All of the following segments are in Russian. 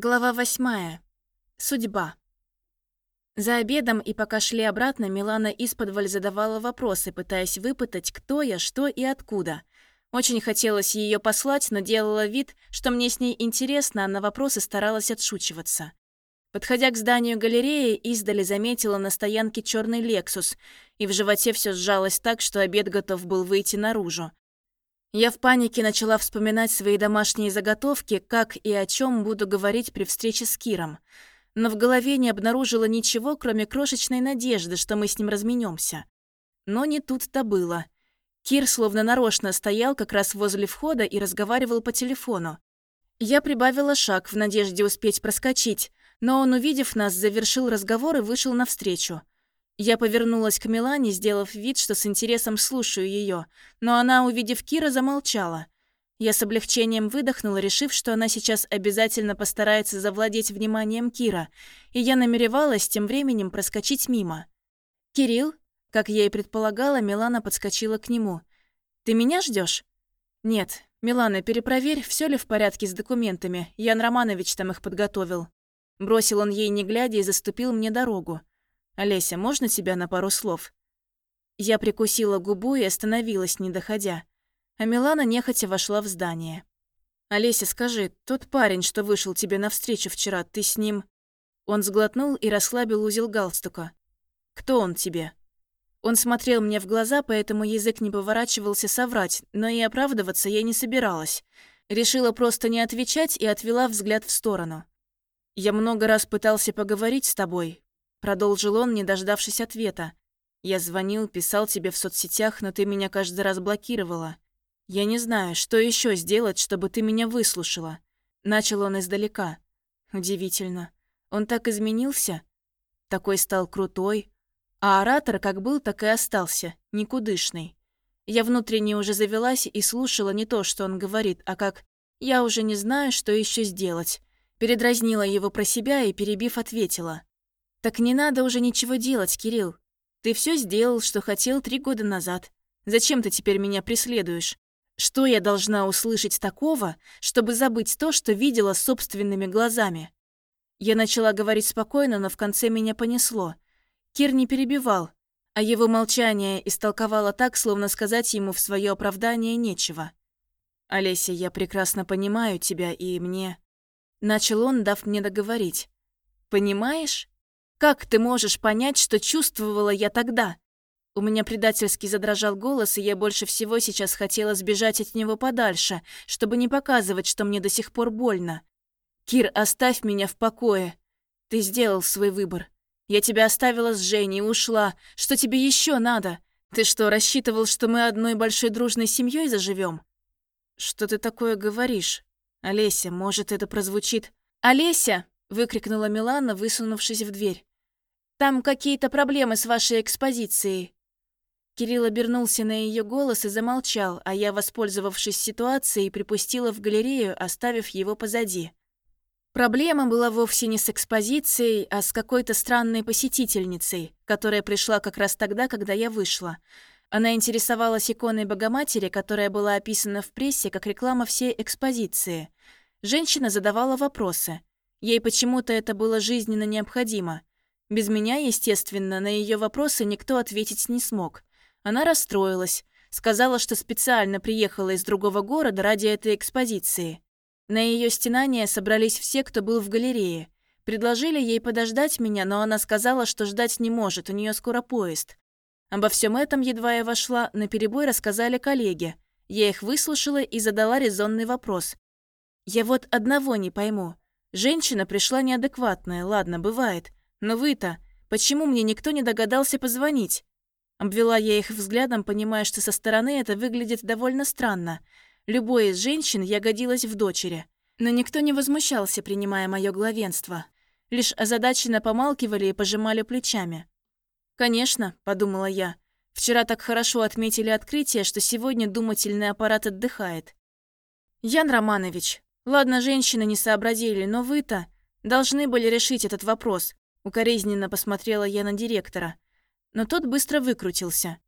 Глава восьмая. Судьба. За обедом и пока шли обратно, Милана исподволь задавала вопросы, пытаясь выпытать, кто я, что и откуда. Очень хотелось ее послать, но делала вид, что мне с ней интересно, а на вопросы старалась отшучиваться. Подходя к зданию галереи, издали заметила на стоянке черный «Лексус», и в животе все сжалось так, что обед готов был выйти наружу. Я в панике начала вспоминать свои домашние заготовки, как и о чем буду говорить при встрече с Киром. Но в голове не обнаружила ничего, кроме крошечной надежды, что мы с ним разменемся. Но не тут-то было. Кир словно нарочно стоял как раз возле входа и разговаривал по телефону. Я прибавила шаг в надежде успеть проскочить, но он, увидев нас, завершил разговор и вышел навстречу. Я повернулась к Милане, сделав вид, что с интересом слушаю ее, но она, увидев Кира, замолчала. Я с облегчением выдохнула, решив, что она сейчас обязательно постарается завладеть вниманием Кира, и я намеревалась тем временем проскочить мимо. «Кирилл?» Как я и предполагала, Милана подскочила к нему. «Ты меня ждешь? «Нет. Милана, перепроверь, все ли в порядке с документами. Ян Романович там их подготовил». Бросил он ей, не глядя, и заступил мне дорогу. «Олеся, можно тебя на пару слов?» Я прикусила губу и остановилась, не доходя. А Милана нехотя вошла в здание. «Олеся, скажи, тот парень, что вышел тебе навстречу вчера, ты с ним...» Он сглотнул и расслабил узел галстука. «Кто он тебе?» Он смотрел мне в глаза, поэтому язык не поворачивался соврать, но и оправдываться я не собиралась. Решила просто не отвечать и отвела взгляд в сторону. «Я много раз пытался поговорить с тобой, Продолжил он, не дождавшись ответа. «Я звонил, писал тебе в соцсетях, но ты меня каждый раз блокировала. Я не знаю, что еще сделать, чтобы ты меня выслушала». Начал он издалека. Удивительно. Он так изменился? Такой стал крутой. А оратор как был, так и остался, никудышный. Я внутренне уже завелась и слушала не то, что он говорит, а как «я уже не знаю, что еще сделать». Передразнила его про себя и, перебив, ответила. «Так не надо уже ничего делать, Кирилл. Ты все сделал, что хотел три года назад. Зачем ты теперь меня преследуешь? Что я должна услышать такого, чтобы забыть то, что видела собственными глазами?» Я начала говорить спокойно, но в конце меня понесло. Кир не перебивал, а его молчание истолковало так, словно сказать ему в свое оправдание нечего. «Олеся, я прекрасно понимаю тебя, и мне...» Начал он, дав мне договорить. «Понимаешь?» Как ты можешь понять, что чувствовала я тогда? У меня предательски задрожал голос, и я больше всего сейчас хотела сбежать от него подальше, чтобы не показывать, что мне до сих пор больно. Кир, оставь меня в покое. Ты сделал свой выбор. Я тебя оставила с Женей, ушла. Что тебе еще надо? Ты что, рассчитывал, что мы одной большой дружной семьей заживем? Что ты такое говоришь? Олеся, может, это прозвучит... Олеся! выкрикнула Милана, высунувшись в дверь. Там какие-то проблемы с вашей экспозицией». Кирилл обернулся на ее голос и замолчал, а я, воспользовавшись ситуацией, припустила в галерею, оставив его позади. Проблема была вовсе не с экспозицией, а с какой-то странной посетительницей, которая пришла как раз тогда, когда я вышла. Она интересовалась иконой Богоматери, которая была описана в прессе как реклама всей экспозиции. Женщина задавала вопросы. Ей почему-то это было жизненно необходимо. Без меня, естественно, на ее вопросы никто ответить не смог. Она расстроилась, сказала, что специально приехала из другого города ради этой экспозиции. На ее стенание собрались все, кто был в галерее. Предложили ей подождать меня, но она сказала, что ждать не может, у нее скоро поезд. Обо всем этом, едва я вошла, на перебой рассказали коллеги. Я их выслушала и задала резонный вопрос. Я вот одного не пойму. Женщина пришла неадекватная, ладно, бывает. Но вы-то, почему мне никто не догадался позвонить? Обвела я их взглядом, понимая, что со стороны это выглядит довольно странно. Любой из женщин я годилась в дочери. Но никто не возмущался, принимая мое главенство. Лишь озадаченно помалкивали и пожимали плечами. «Конечно», — подумала я. «Вчера так хорошо отметили открытие, что сегодня думательный аппарат отдыхает». «Ян Романович, ладно, женщины не сообразили, но вы-то должны были решить этот вопрос. Укоризненно посмотрела я на директора, но тот быстро выкрутился.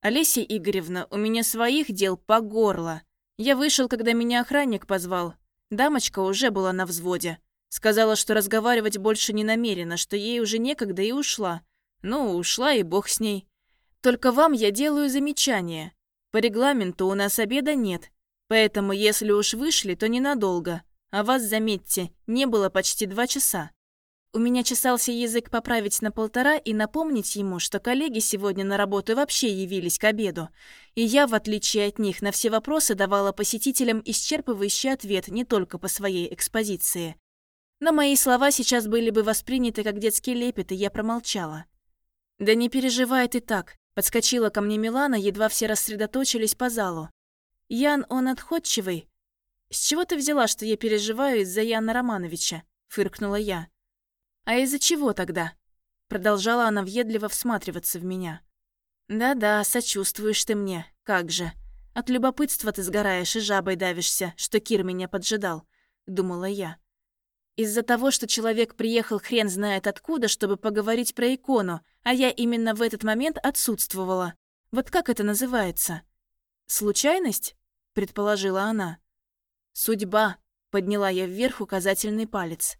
«Олеся Игоревна, у меня своих дел по горло. Я вышел, когда меня охранник позвал. Дамочка уже была на взводе. Сказала, что разговаривать больше не намерена, что ей уже некогда и ушла. Ну, ушла и бог с ней. Только вам я делаю замечание. По регламенту у нас обеда нет, поэтому если уж вышли, то ненадолго. А вас, заметьте, не было почти два часа. У меня чесался язык поправить на полтора и напомнить ему, что коллеги сегодня на работу вообще явились к обеду. И я, в отличие от них, на все вопросы давала посетителям исчерпывающий ответ не только по своей экспозиции. Но мои слова сейчас были бы восприняты как детский лепет, и я промолчала. «Да не переживай ты так», — подскочила ко мне Милана, едва все рассредоточились по залу. «Ян, он отходчивый». «С чего ты взяла, что я переживаю из-за Яна Романовича?» — фыркнула я. «А из-за чего тогда?» Продолжала она въедливо всматриваться в меня. «Да-да, сочувствуешь ты мне, как же. От любопытства ты сгораешь и жабой давишься, что Кир меня поджидал», — думала я. Из-за того, что человек приехал хрен знает откуда, чтобы поговорить про икону, а я именно в этот момент отсутствовала. Вот как это называется? «Случайность?» — предположила она. «Судьба», — подняла я вверх указательный палец.